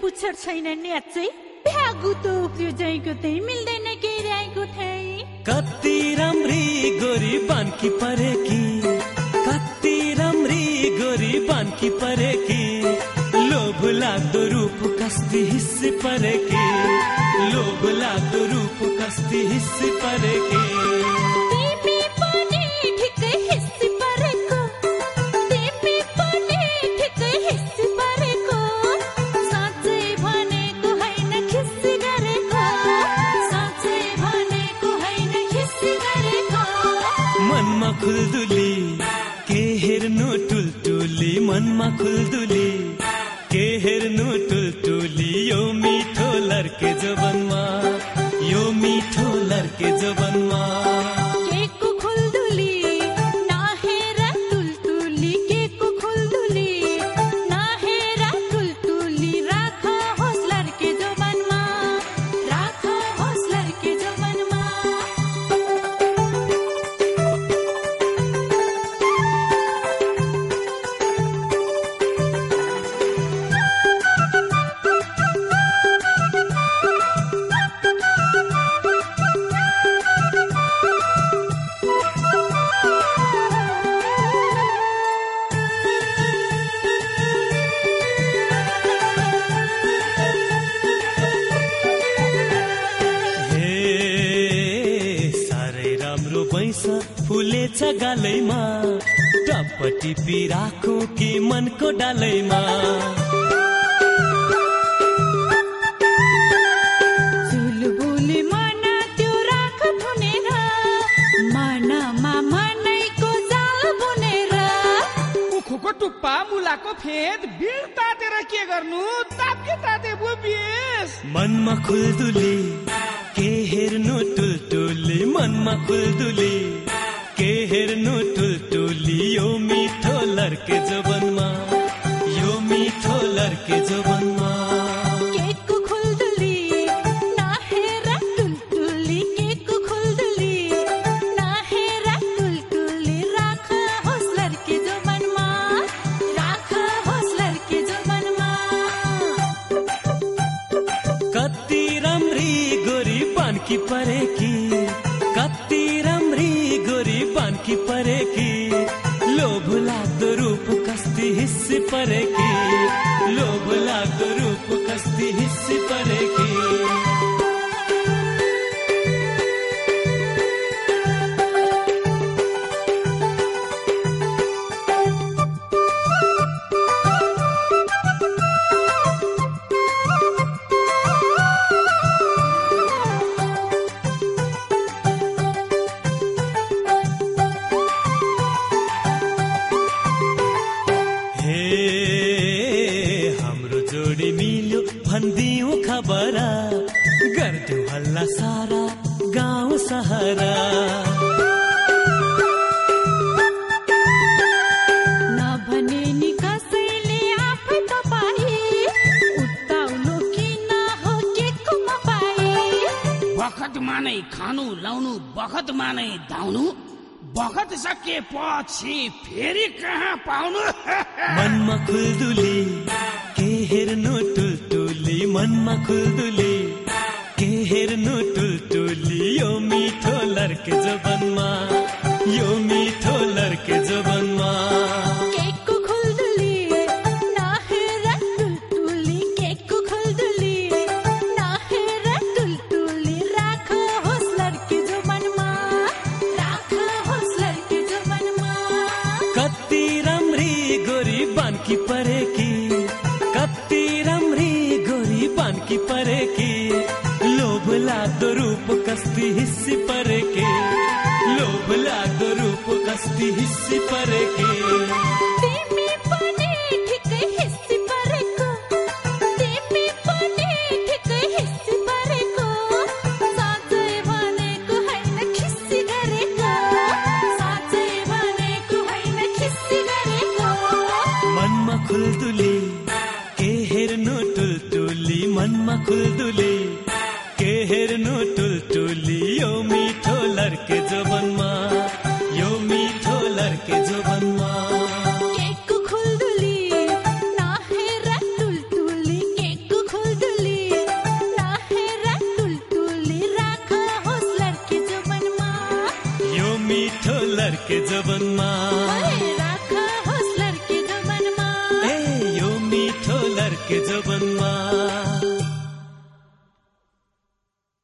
पुच्छर छैन न्याचै भ्यागु त उफ्रियो जाइको त्यही मिल्दैन के ऱ्याइको थिएँ कति राम्री गोरी बान्की परेकी कति राम्री गोरी बान्की परेकी लोभ लाग्दो रूप कस्ती हिस्सी परेकी लोभ लाग्दो रूप कस्ती हिस्सी परेकी खुल्दुली के हेर्नु टुलटुली मनमा खुल्दुली। फुलेछ गालैमा टप्प टिपी राखो कि मनको डालैमा टुप्पा मुलाको फेद भिड तातेर के गर्नु? ताते ताते बुबिएस मनमा खुल्दुली के हेर्नु टुलटुली? मनमा खुल्दुली। के हेर्नु टुलटुली यो मिठो लर्के जबनमा यो मिठो लर्के जबनमा नाहेर रूप कस्ती हिस्सी परेकी सारा गाउँ सहरा। नभने नि कसैले आफै तपाईँ उत्ताउलो किन हो केको पाए? बखतमा नै खानु लाउनु बखतमा नै धाउनु बखत सकिएपछि फेरि कहाँ पाउनु? मनमा खुल्दुली के हेर्नु टुलटुली मनमा खुल्दुली के हेर्नु टुलटुली यो मिठो लर्के जबनमा यो मिठो लर्के जबनमा। केको होइन खिस्सी गरेको मनमा खुल्दुली के हेर्नु टुलटुली मनमा खुल्दुली राखो लड़के जबनमा राखो लड़के जबनमा ए यो मिठो लड़के जबनमा